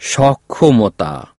সক্ষমতা।